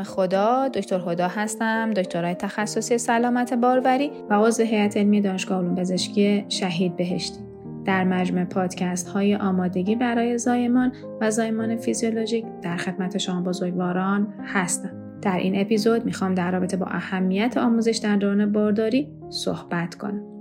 نام خدا دکتر هدا هستم دکترای تخصصی سلامت باروری و عضو هیئت علمی دانشگاه علوم پزشکی شهید بهشتی. در مجمع پادکست های آمادگی برای زایمان و زایمان فیزیولوژیک در خدمت شما بزرگواران هستم. در این اپیزود می‌خوام در رابطه با اهمیت آموزش در دوران بارداری صحبت کنم.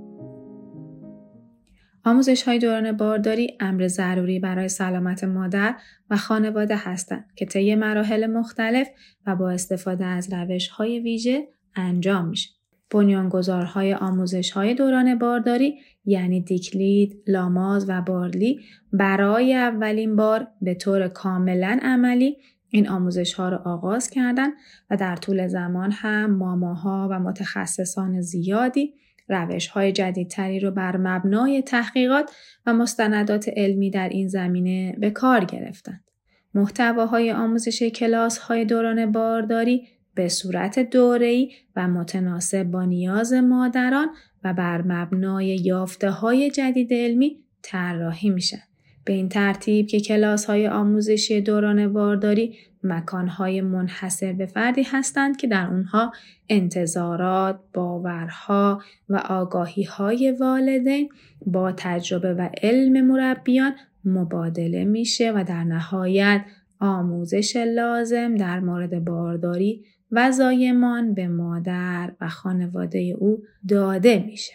آموزش های دوران بارداری امر ضروری برای سلامت مادر و خانواده هستند که طی مراحل مختلف و با استفاده از روش های ویژه انجام میشه. بنیانگذارهای آموزش های دوران بارداری یعنی دیکلید، لاماز و بارلی برای اولین بار به طور کاملا عملی این آموزش ها را آغاز کردند و در طول زمان هم ماماها و متخصصان زیادی روش های جدیدتری رو بر مبنای تحقیقات و مستندات علمی در این زمینه به کار گرفتند. محتواهای آموزش کلاس های دوران بارداری به صورت دوره‌ای و متناسب با نیاز مادران و بر مبنای یافته های جدید علمی طراحی میشن. به این ترتیب که کلاس های آموزشی دوران بارداری مکانهای منحصر به فردی هستند که در اونها انتظارات، باورها و آگاهی های والدین با تجربه و علم مربیان مبادله میشه و در نهایت آموزش لازم در مورد بارداری و زایمان به مادر و خانواده او داده میشه.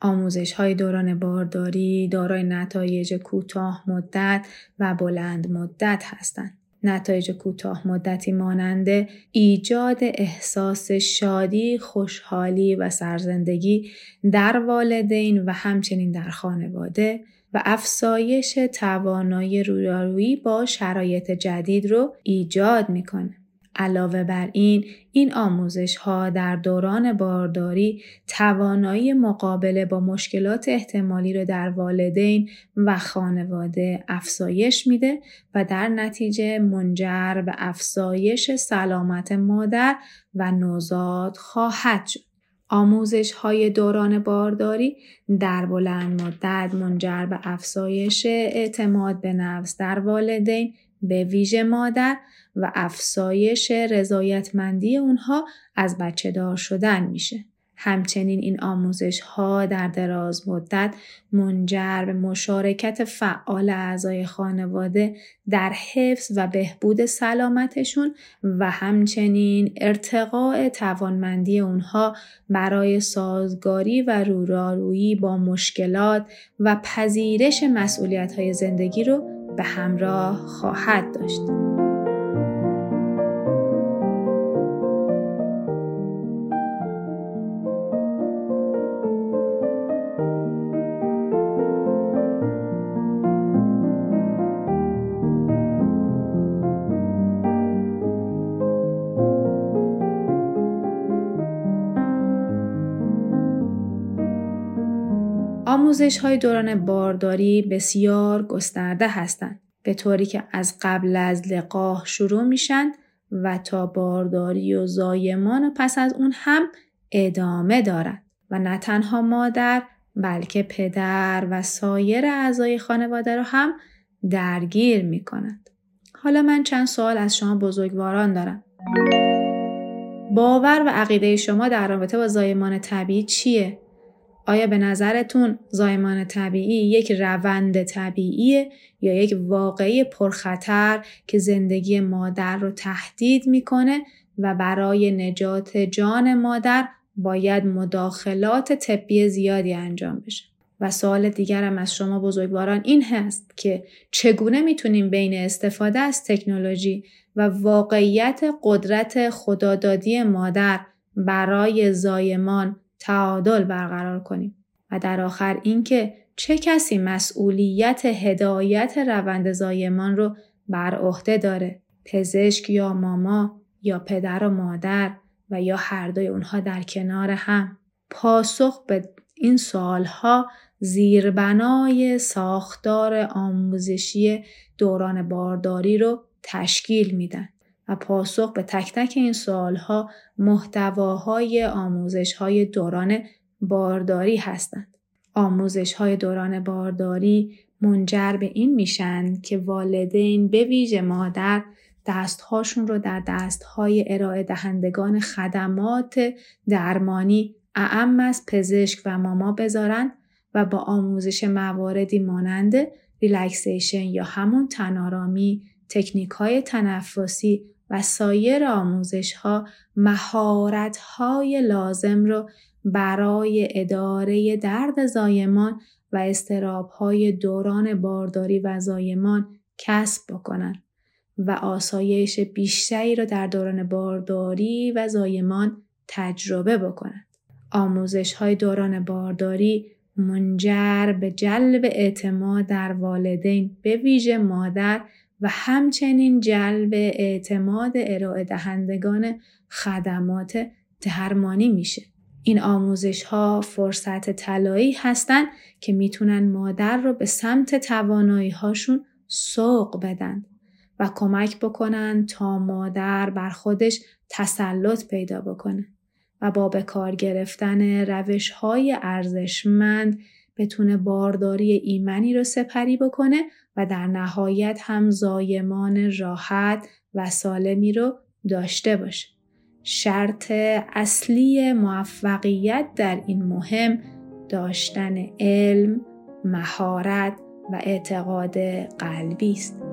آموزش های دوران بارداری دارای نتایج کوتاه مدت و بلند مدت هستند. نتایج کوتاه مدتی ماننده ایجاد احساس شادی، خوشحالی و سرزندگی در والدین و همچنین در خانواده و افزایش توانایی رویارویی با شرایط جدید رو ایجاد می‌کنه. علاوه بر این این آموزش ها در دوران بارداری توانایی مقابله با مشکلات احتمالی رو در والدین و خانواده افزایش میده و در نتیجه منجر به افزایش سلامت مادر و نوزاد خواهد شد. آموزش های دوران بارداری در بلند مدت منجر به افزایش اعتماد به نفس در والدین به ویژه مادر و افزایش رضایتمندی اونها از بچه دار شدن میشه. همچنین این آموزش ها در دراز مدت منجر به مشارکت فعال اعضای خانواده در حفظ و بهبود سلامتشون و همچنین ارتقاء توانمندی اونها برای سازگاری و رورارویی با مشکلات و پذیرش مسئولیت های زندگی رو به همراه خواهد داشت. آموزش های دوران بارداری بسیار گسترده هستند به طوری که از قبل از لقاه شروع میشن و تا بارداری و زایمان و پس از اون هم ادامه دارند و نه تنها مادر بلکه پدر و سایر اعضای خانواده رو هم درگیر می کنند. حالا من چند سوال از شما بزرگواران دارم. باور و عقیده شما در رابطه با زایمان طبیعی چیه؟ آیا به نظرتون زایمان طبیعی یک روند طبیعیه یا یک واقعی پرخطر که زندگی مادر رو تهدید می‌کنه و برای نجات جان مادر باید مداخلات طبی زیادی انجام بشه. و سوال دیگرم از شما بزرگواران این هست که چگونه می‌تونیم بین استفاده از تکنولوژی و واقعیت قدرت خدادادی مادر برای زایمان تعادل برقرار کنیم. و در آخر اینکه چه کسی مسئولیت هدایت روند زایمان رو بر عهده داره پزشک یا ماما یا پدر و مادر و یا هر دوی اونها در کنار هم. پاسخ به این سوالها زیربنای ساختار آموزشی دوران بارداری رو تشکیل میدن. و پاسخ به تک تک این سوالها محتواهای آموزش های دوران بارداری هستند. آموزش های دوران بارداری منجر به این میشن که والدین به ویژه مادر دستهاشون رو در دستهای ارائه دهندگان خدمات درمانی اعم از پزشک و ماما بذارن و با آموزش مواردی مانند ریلکسیشن یا همون تنارامی، تکنیک های تنفسی و سایر آموزش ها مهارت های لازم رو برای اداره درد زایمان و استراب های دوران بارداری و زایمان کسب بکنن و آسایش بیشتری را در دوران بارداری و زایمان تجربه بکنند. آموزش های دوران بارداری منجر به جلب اعتماد در والدین به ویژه مادر و همچنین جلب اعتماد ارائه دهندگان خدمات درمانی میشه. این آموزش ها فرصت طلایی هستند که می‌تونن مادر رو به سمت توانایی هاشون سوق بدن و کمک بکنن تا مادر بر خودش تسلط پیدا بکنه و با به کار گرفتن روش های ارزشمند بتونه بارداری ایمنی رو سپری بکنه و در نهایت هم زایمان راحت و سالمی رو داشته باشه. شرط اصلی موفقیت در این مهم داشتن علم، مهارت و اعتقاد قلبی است.